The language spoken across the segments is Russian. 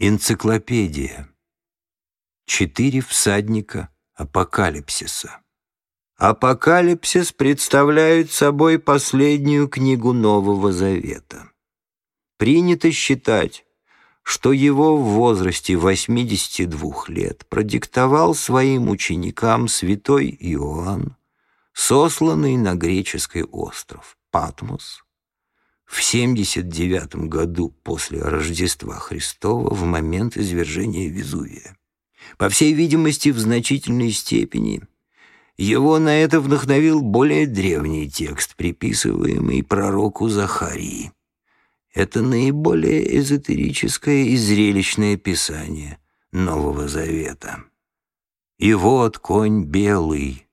Энциклопедия. Четыре всадника апокалипсиса. Апокалипсис представляет собой последнюю книгу Нового Завета. Принято считать, что его в возрасте 82 лет продиктовал своим ученикам святой Иоанн, сосланный на греческий остров Патмос в 79 году после Рождества Христова в момент извержения Везувия. По всей видимости, в значительной степени его на это вдохновил более древний текст, приписываемый пророку Захарии. Это наиболее эзотерическое и зрелищное писание Нового Завета. «И вот конь белый,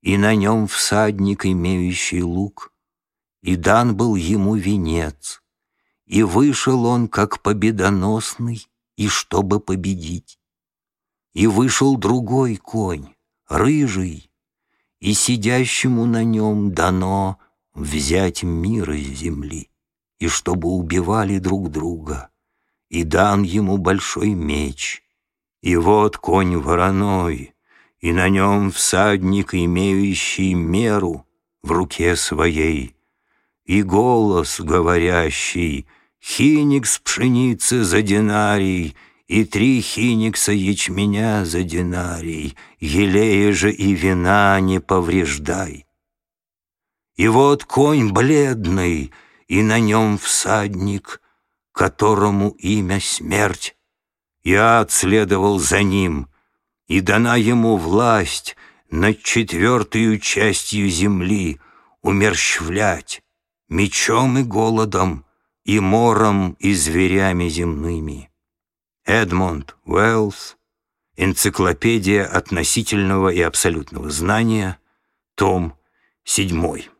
и на нем всадник, имеющий лук, и дан был ему венец, и вышел он как победоносный, и чтобы победить. И вышел другой конь, рыжий, и сидящему на нем дано взять мир из земли, и чтобы убивали друг друга, и дан ему большой меч. И вот конь вороной, и на нем всадник, имеющий меру в руке своей, и голос говорящий «Хиникс пшеницы за динарий» и три хиникса ячменя за динарий, елея же и вина не повреждай. И вот конь бледный, и на нем всадник, которому имя смерть. Я отследовал за ним, и дана ему власть над четвертую частью земли умерщвлять, мечом и голодом, и мором, и зверями земными. Эдмонд Уэллс, Энциклопедия относительного и абсолютного знания, том седьмой.